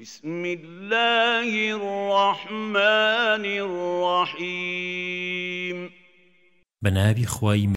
بسم الله الرحمن الرحيم بنابي خواي